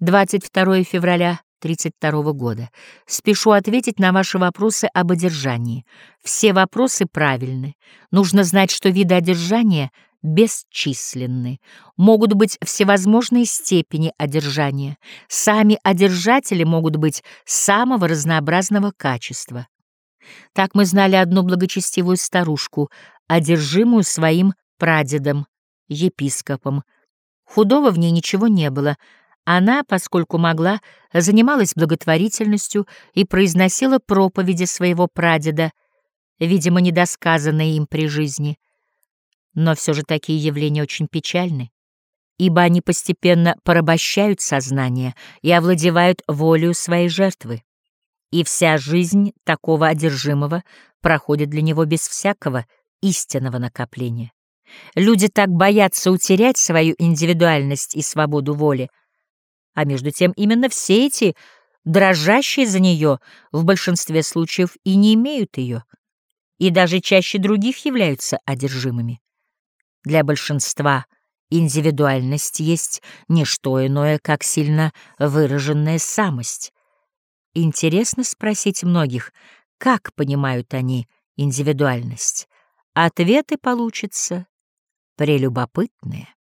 22 февраля 32 года. Спешу ответить на ваши вопросы об одержании. Все вопросы правильны. Нужно знать, что виды одержания бесчисленны. Могут быть всевозможные степени одержания. Сами одержатели могут быть самого разнообразного качества. Так мы знали одну благочестивую старушку, одержимую своим прадедом, епископом. Худого в ней ничего не было — она, поскольку могла, занималась благотворительностью и произносила проповеди своего прадеда, видимо, недосказанные им при жизни. Но все же такие явления очень печальны, ибо они постепенно порабощают сознание и овладевают волею своей жертвы. И вся жизнь такого одержимого проходит для него без всякого истинного накопления. Люди так боятся утерять свою индивидуальность и свободу воли, а между тем именно все эти, дрожащие за нее, в большинстве случаев и не имеют ее, и даже чаще других являются одержимыми. Для большинства индивидуальность есть не что иное, как сильно выраженная самость. Интересно спросить многих, как понимают они индивидуальность. Ответы получатся прелюбопытные.